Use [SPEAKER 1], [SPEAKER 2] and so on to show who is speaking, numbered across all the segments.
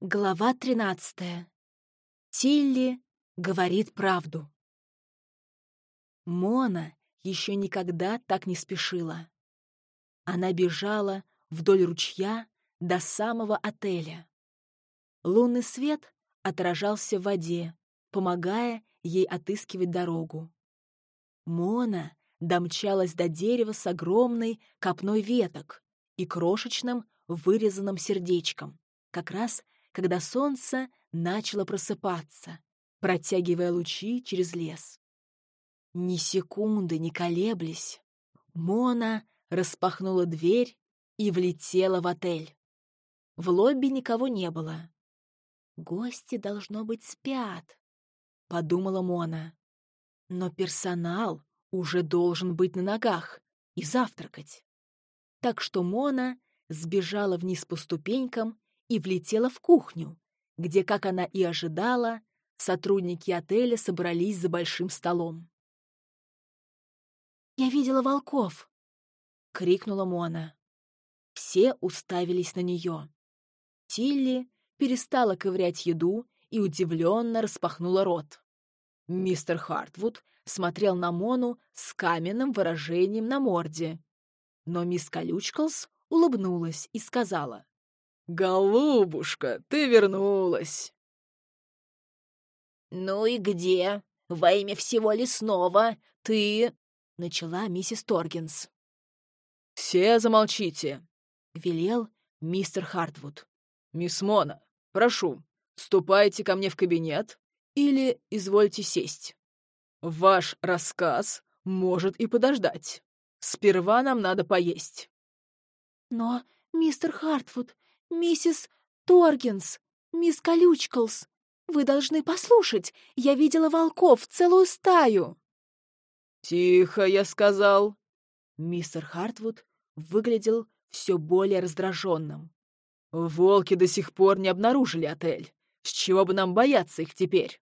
[SPEAKER 1] Глава тринадцатая. Тилли говорит правду. Мона еще никогда так не спешила. Она бежала вдоль ручья до самого отеля. Лунный свет отражался в воде, помогая ей отыскивать дорогу. Мона домчалась до дерева с огромной копной веток и крошечным вырезанным сердечком, как раз когда солнце начало просыпаться, протягивая лучи через лес. Ни секунды не колеблясь, Мона распахнула дверь и влетела в отель. В лобби никого не было. «Гости, должно быть, спят», — подумала Мона. «Но персонал уже должен быть на ногах и завтракать». Так что Мона сбежала вниз по ступенькам и влетела в кухню, где, как она и ожидала, сотрудники отеля собрались за большим столом. «Я видела волков!» — крикнула Мона. Все уставились на нее. Тилли перестала ковырять еду и удивленно распахнула рот. Мистер Хартвуд смотрел на Мону с каменным выражением на морде. Но мисс Колючкалс улыбнулась и сказала. «Голубушка, ты вернулась!»
[SPEAKER 2] «Ну и где? Во имя всего лесного ты...» — начала миссис Торгинс.
[SPEAKER 3] «Все замолчите!»
[SPEAKER 1] — велел мистер Хартвуд.
[SPEAKER 3] «Мисс Мона, прошу, ступайте ко мне в кабинет или извольте сесть. Ваш рассказ может и подождать. Сперва нам надо поесть».
[SPEAKER 1] «Но, мистер Хартвуд, «Миссис Торгинс, мисс Колючкалс, вы должны послушать, я видела волков целую стаю!»
[SPEAKER 3] «Тихо, я сказал!»
[SPEAKER 1] Мистер Хартвуд выглядел все более раздраженным.
[SPEAKER 3] «Волки до сих пор не обнаружили отель. С чего бы нам бояться их теперь?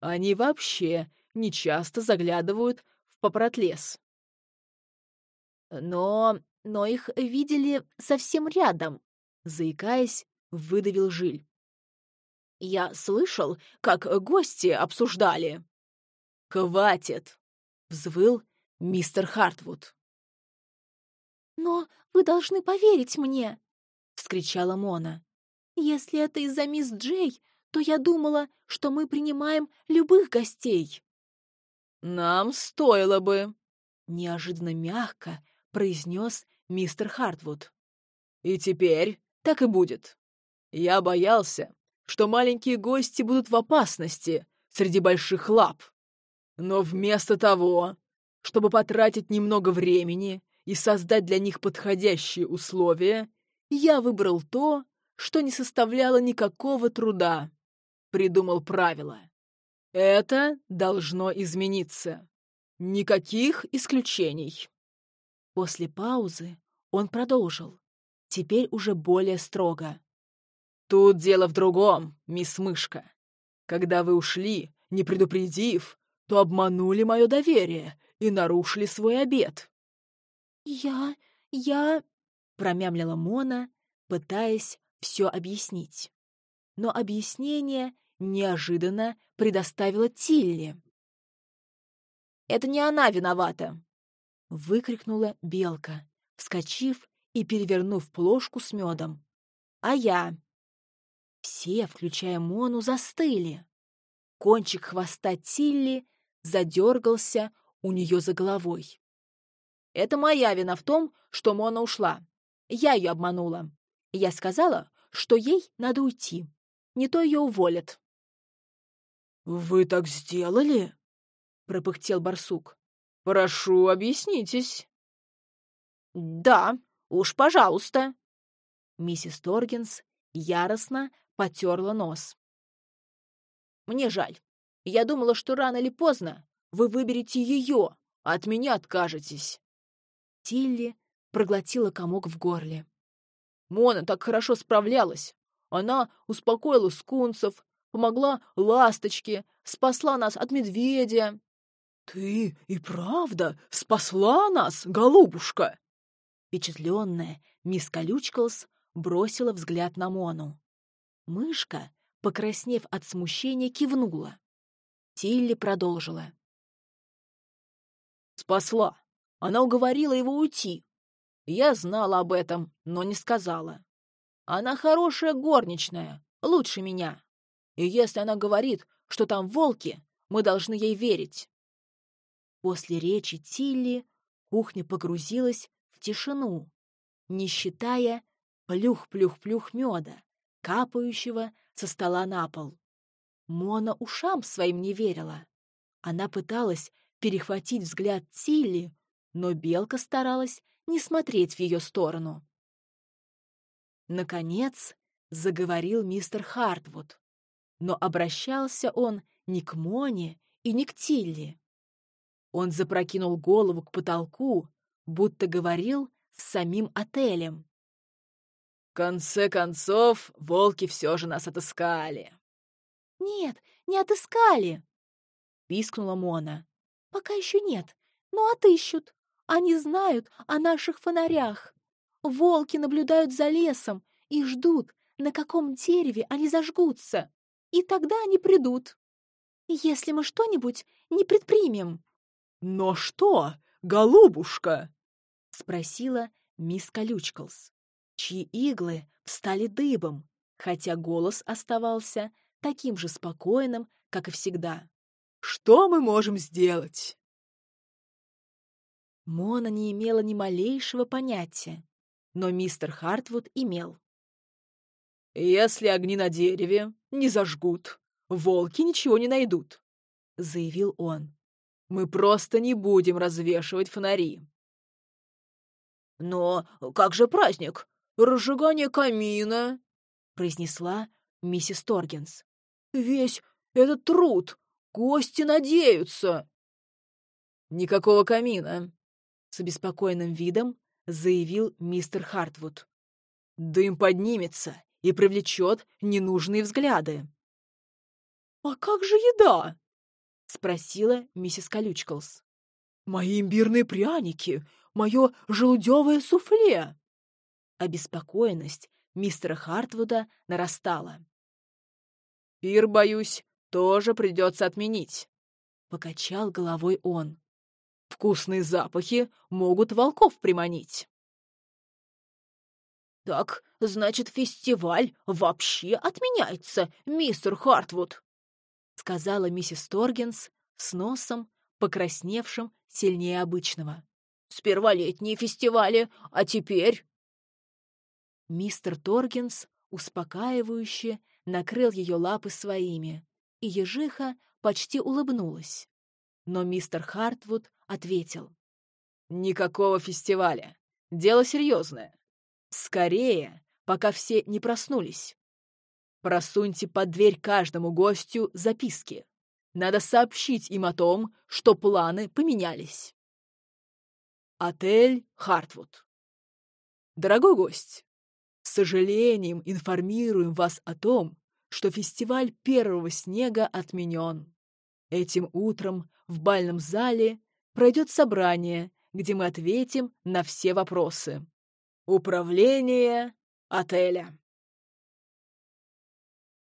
[SPEAKER 3] Они вообще не часто заглядывают в папоротлес».
[SPEAKER 2] «Но... но их видели совсем рядом»,
[SPEAKER 1] заикаясь, выдавил Жиль.
[SPEAKER 2] «Я слышал, как гости обсуждали».
[SPEAKER 3] «Хватит!» — взвыл мистер Хартвуд.
[SPEAKER 1] «Но вы должны поверить мне!» — вскричала Мона. «Если это из-за мисс Джей, то я думала, что мы принимаем любых гостей».
[SPEAKER 3] «Нам стоило бы!»
[SPEAKER 1] — неожиданно мягко произнес мистер Хартвуд.
[SPEAKER 3] «И теперь так и будет. Я боялся, что маленькие гости будут в опасности среди больших лап. Но вместо того, чтобы потратить немного времени и создать для них подходящие условия, я выбрал то, что не составляло никакого труда. Придумал правила. Это должно измениться. Никаких исключений.
[SPEAKER 1] После паузы он продолжил теперь уже более строго.
[SPEAKER 3] «Тут дело в другом, мисс Мышка. Когда вы ушли, не предупредив, то обманули мое доверие и нарушили свой обет».
[SPEAKER 1] «Я... я...» — промямлила Мона, пытаясь все объяснить. Но объяснение неожиданно предоставила Тилли.
[SPEAKER 2] «Это не она виновата!»
[SPEAKER 1] — выкрикнула Белка, вскочив и перевернув плошку с медом. А я. Все, включая Мону, застыли. Кончик хвоста Тилли задергался у нее за головой.
[SPEAKER 2] «Это моя вина в том, что Мона ушла. Я ее обманула. Я сказала, что ей надо уйти. Не то ее уволят».
[SPEAKER 3] «Вы так сделали?» — пропыхтел барсук. «Прошу, объяснитесь».
[SPEAKER 2] «Да, «Уж, пожалуйста!»
[SPEAKER 1] Миссис Торгинс яростно потерла нос.
[SPEAKER 2] «Мне жаль. Я думала, что рано или поздно вы выберете ее, а от меня откажетесь».
[SPEAKER 1] Тилли проглотила комок в горле.
[SPEAKER 3] «Мона так хорошо справлялась. Она успокоила скунсов, помогла ласточке, спасла нас от медведя». «Ты и правда спасла нас, голубушка?»
[SPEAKER 1] Впечатленная, мисс Колючкалс бросила взгляд на Мону. Мышка, покраснев от смущения, кивнула. Тилли продолжила.
[SPEAKER 2] «Спасла. Она уговорила его уйти. Я знала об этом, но не сказала. Она хорошая горничная, лучше меня. И если она говорит, что там волки, мы должны ей верить».
[SPEAKER 1] После речи Тилли кухня погрузилась тишину, не считая плюх-плюх-плюх меда, капающего со стола на пол. Мона ушам своим не верила. Она пыталась перехватить взгляд Тилли, но белка старалась не смотреть в ее сторону. Наконец заговорил мистер Хартвуд, но обращался он не к Моне и не к Тилли. Он запрокинул голову к потолку, будто говорил с самим отелем.
[SPEAKER 3] «В конце концов, волки все же нас отыскали».
[SPEAKER 1] «Нет, не отыскали!» — пискнула Мона. «Пока еще нет, но отыщут. Они знают о наших фонарях. Волки наблюдают за лесом и ждут, на каком дереве они зажгутся, и тогда они придут. Если мы что-нибудь не предпримем».
[SPEAKER 3] «Но что, голубушка?»
[SPEAKER 1] — спросила мисс Колючкалс, чьи иглы встали дыбом, хотя голос оставался таким же спокойным, как и всегда.
[SPEAKER 3] «Что мы можем сделать?»
[SPEAKER 1] Мона не имела ни малейшего понятия, но мистер Хартвуд имел.
[SPEAKER 3] «Если огни на дереве не зажгут, волки ничего не найдут», — заявил он. «Мы просто не будем развешивать фонари».
[SPEAKER 2] «Но как же праздник? Разжигание камина?»
[SPEAKER 1] — произнесла миссис Торгенс.
[SPEAKER 2] «Весь этот труд! Гости надеются!»
[SPEAKER 3] «Никакого камина!»
[SPEAKER 1] — с обеспокоенным видом заявил мистер Хартвуд.
[SPEAKER 3] «Дым поднимется и привлечет ненужные взгляды».
[SPEAKER 2] «А как же еда?»
[SPEAKER 1] — спросила миссис Колючкалс.
[SPEAKER 2] «Мои имбирные пряники, мое желудевое суфле!»
[SPEAKER 1] Обеспокоенность мистера Хартвуда нарастала.
[SPEAKER 3] «Пир, боюсь, тоже придется отменить», — покачал головой он. «Вкусные запахи могут волков приманить».
[SPEAKER 2] «Так, значит, фестиваль вообще отменяется, мистер Хартвуд», —
[SPEAKER 1] сказала миссис Торгенс с носом, покрасневшим сильнее обычного.
[SPEAKER 2] «Сперва летние фестивали, а теперь...»
[SPEAKER 1] Мистер Торгенс успокаивающе накрыл ее лапы своими, и ежиха почти улыбнулась. Но мистер Хартвуд ответил.
[SPEAKER 3] «Никакого фестиваля. Дело серьезное. Скорее, пока все не проснулись. Просуньте под дверь каждому гостю записки. Надо сообщить им о том, что планы поменялись. Отель Хартвуд. Дорогой гость, с сожалением информируем вас о том, что фестиваль первого снега отменен. Этим утром в бальном зале пройдет собрание, где мы ответим на все вопросы. Управление отеля.